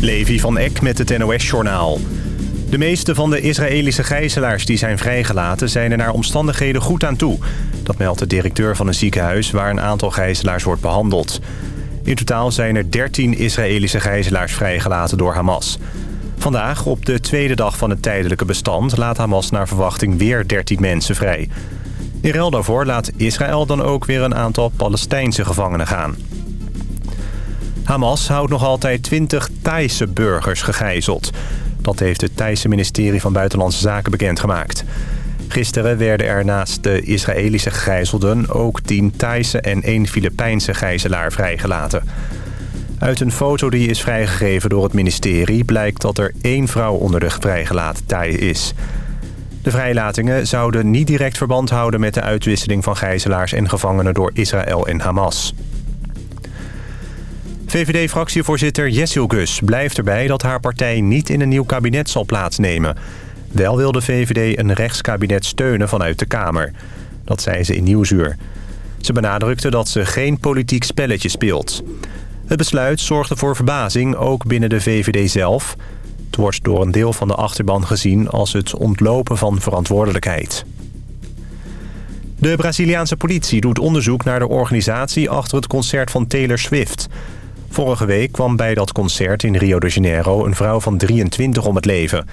Levi van Eck met het NOS-journaal. De meeste van de Israëlische gijzelaars die zijn vrijgelaten... zijn er naar omstandigheden goed aan toe. Dat meldt de directeur van een ziekenhuis... waar een aantal gijzelaars wordt behandeld. In totaal zijn er 13 Israëlische gijzelaars vrijgelaten door Hamas. Vandaag, op de tweede dag van het tijdelijke bestand... laat Hamas naar verwachting weer 13 mensen vrij. In ruil daarvoor laat Israël dan ook weer een aantal Palestijnse gevangenen gaan. Hamas houdt nog altijd 20 Thaise burgers gegijzeld. Dat heeft het Thaise ministerie van Buitenlandse Zaken bekendgemaakt. Gisteren werden er naast de Israëlische gegijzelden... ook 10 Thaise en 1 Filipijnse gijzelaar vrijgelaten. Uit een foto die is vrijgegeven door het ministerie... blijkt dat er één vrouw onder de vrijgelaten Thai is. De vrijlatingen zouden niet direct verband houden... met de uitwisseling van gijzelaars en gevangenen door Israël en Hamas. VVD-fractievoorzitter Jessil Gus blijft erbij dat haar partij niet in een nieuw kabinet zal plaatsnemen. Wel wil de VVD een rechtskabinet steunen vanuit de Kamer. Dat zei ze in Nieuwsuur. Ze benadrukte dat ze geen politiek spelletje speelt. Het besluit zorgde voor verbazing, ook binnen de VVD zelf. Het wordt door een deel van de achterban gezien als het ontlopen van verantwoordelijkheid. De Braziliaanse politie doet onderzoek naar de organisatie achter het concert van Taylor Swift... Vorige week kwam bij dat concert in Rio de Janeiro een vrouw van 23 om het leven.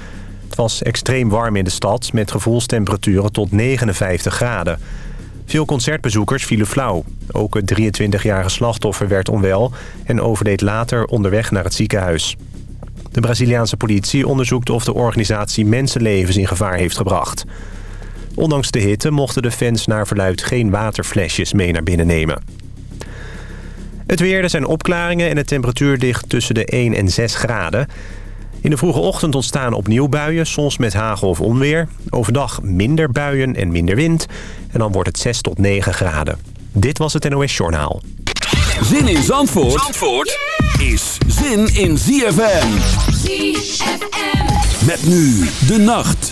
Het was extreem warm in de stad met gevoelstemperaturen tot 59 graden. Veel concertbezoekers vielen flauw. Ook het 23-jarige slachtoffer werd onwel en overleed later onderweg naar het ziekenhuis. De Braziliaanse politie onderzoekt of de organisatie mensenlevens in gevaar heeft gebracht. Ondanks de hitte mochten de fans naar verluid geen waterflesjes mee naar binnen nemen. Het weer, er zijn opklaringen en de temperatuur ligt tussen de 1 en 6 graden. In de vroege ochtend ontstaan opnieuw buien, soms met hagel of onweer. Overdag minder buien en minder wind. En dan wordt het 6 tot 9 graden. Dit was het NOS Journaal. Zin in Zandvoort, Zandvoort is zin in ZFM. ZFM. Met nu de nacht.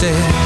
Instead.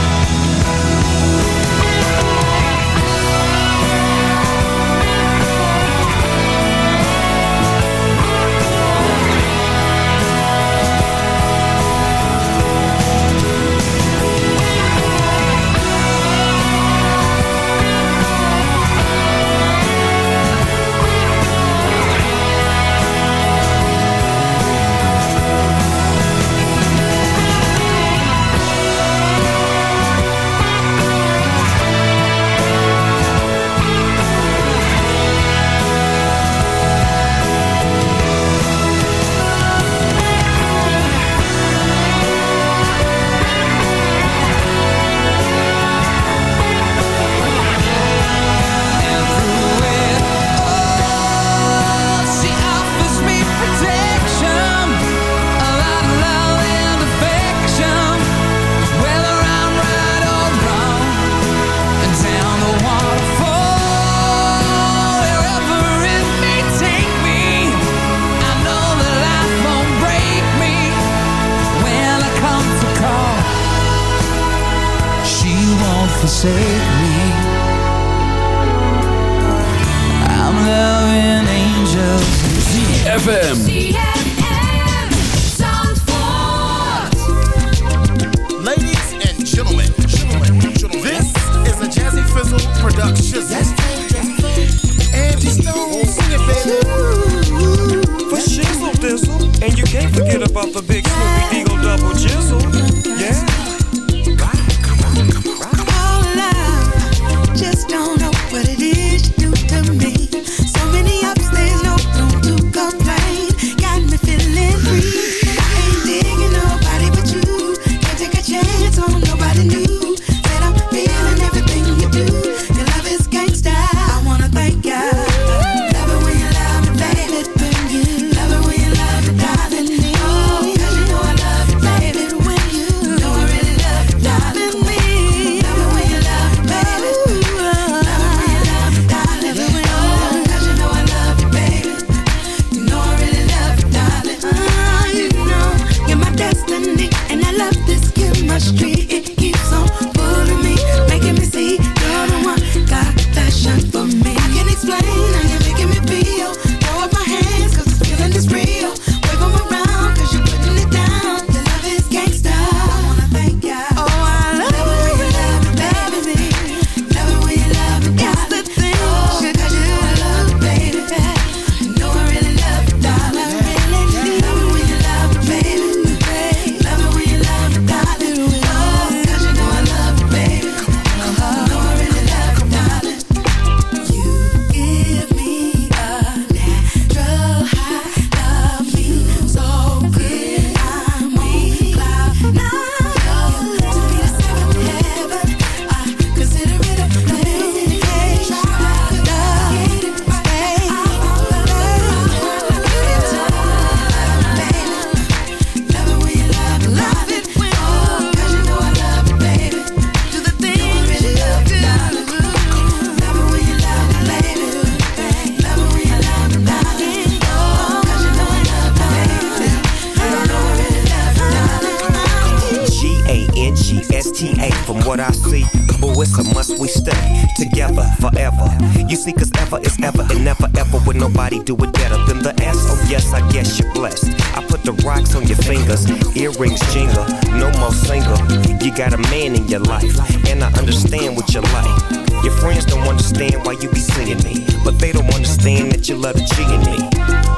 I understand what you like. Your friends don't understand why you be singing me, but they don't understand that you love the G in me.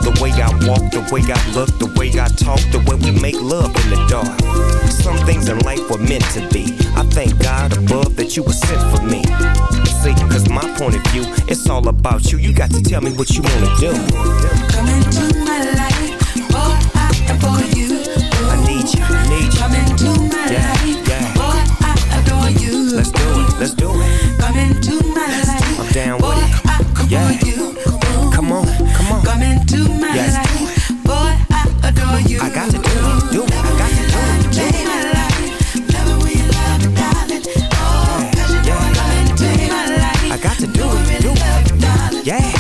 The way I walk, the way I look, the way I talk, the way we make love in the dark. Some things in life were meant to be. I thank God above that you were sent for me. See, cause my point of view, it's all about you. You got to tell me what you wanna do. Come into my life, boy, I adore you. I need you, I need you. Come into my Yeah, life, Let's do it, let's do it. Come into my life, I'm down boy, with it. I adore Yeah. you. Come on, come on. Come into my Yes. life, boy, I adore you. I got to do it, do it, I got to do it, do Take it. my life, love it when you love darling. Oh, 'cause you know yeah. come into my life. I got to do it, do it. love me, darling. Yeah, yeah.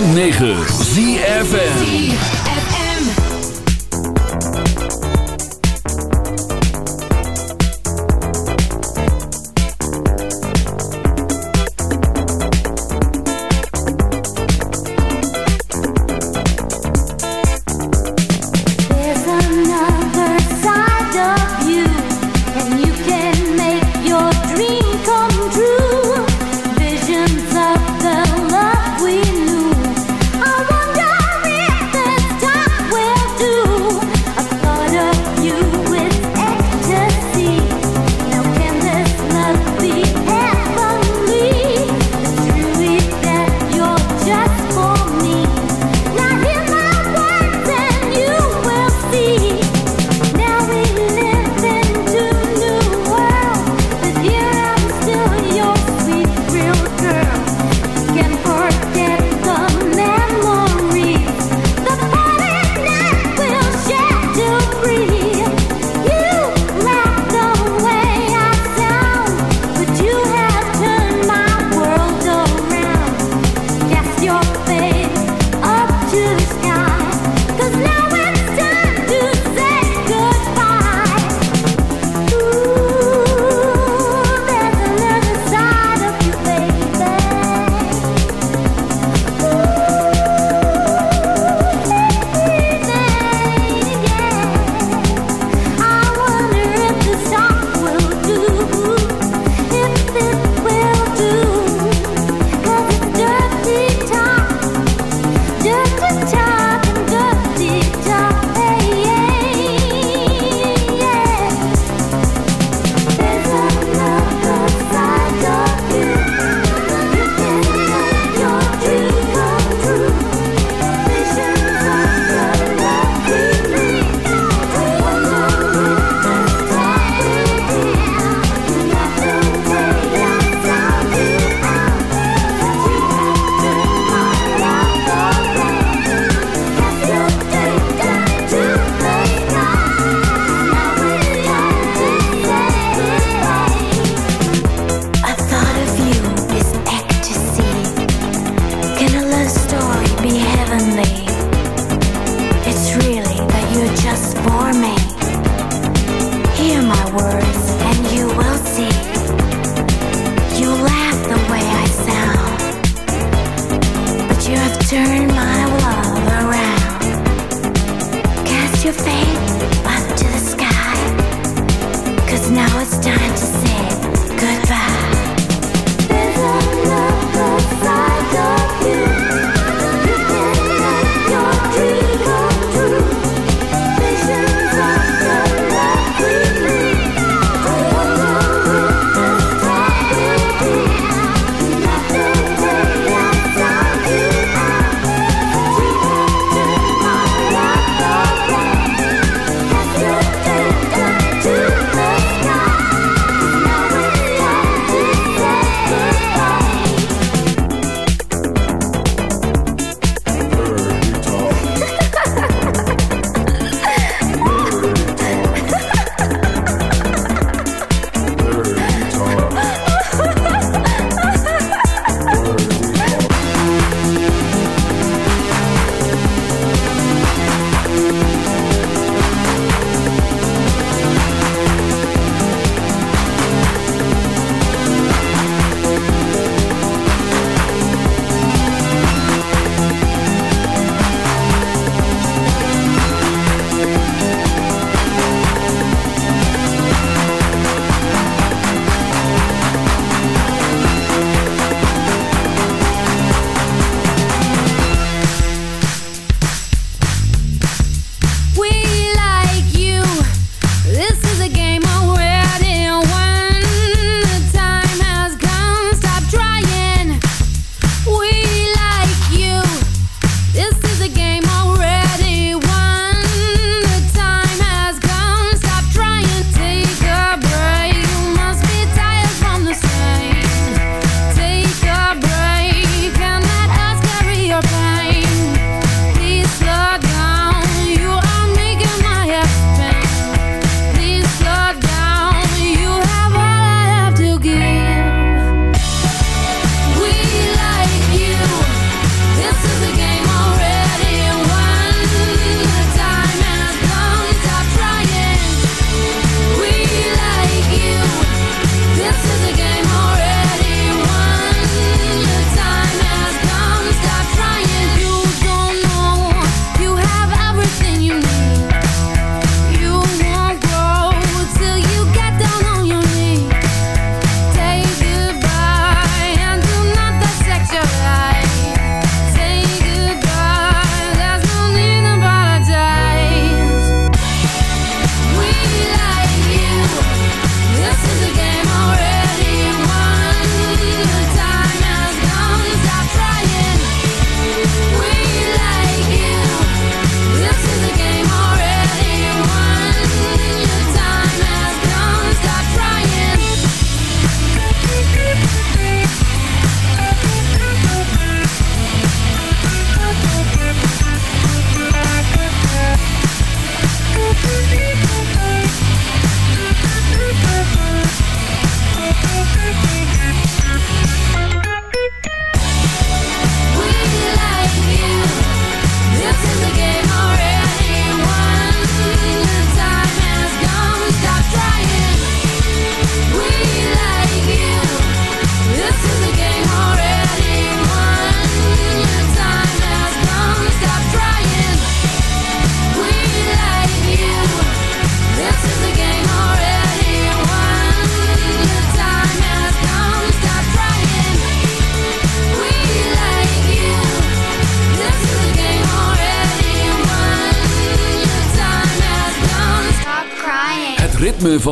106.9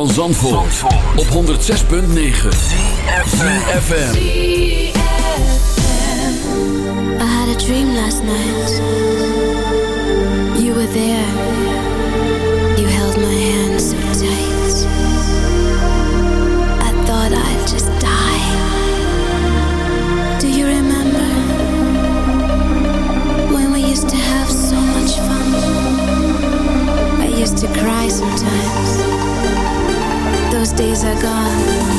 van Zandvoort, op 106.9 CFFM I had a dream last night. You were there. You held my hand so tight. I thought I'd just die. Do you remember when we used to have so much fun? I used to cry sometimes are gone.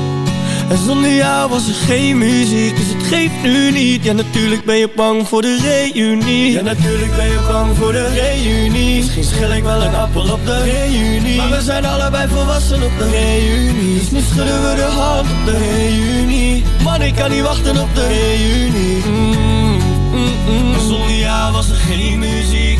En zonder jou was er geen muziek, dus het geeft nu niet. Ja, natuurlijk ben je bang voor de reunie. Ja, natuurlijk ben je bang voor de reunie. Misschien schil ik wel een appel op de reunie. Maar we zijn allebei volwassen op de reunie. Dus nu schudden we de hand op de reunie. Man, ik kan niet wachten op de reunie. Mm, mm, mm. Zonder jou was er geen muziek,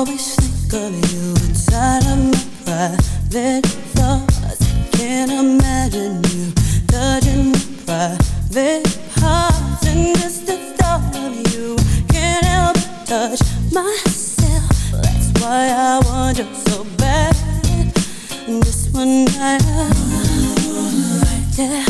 always think of you inside of my private thoughts. Can't imagine you touching my private parts, And just the thought of you can't help but touch myself. That's why I want you so bad. And this one night, I, yeah.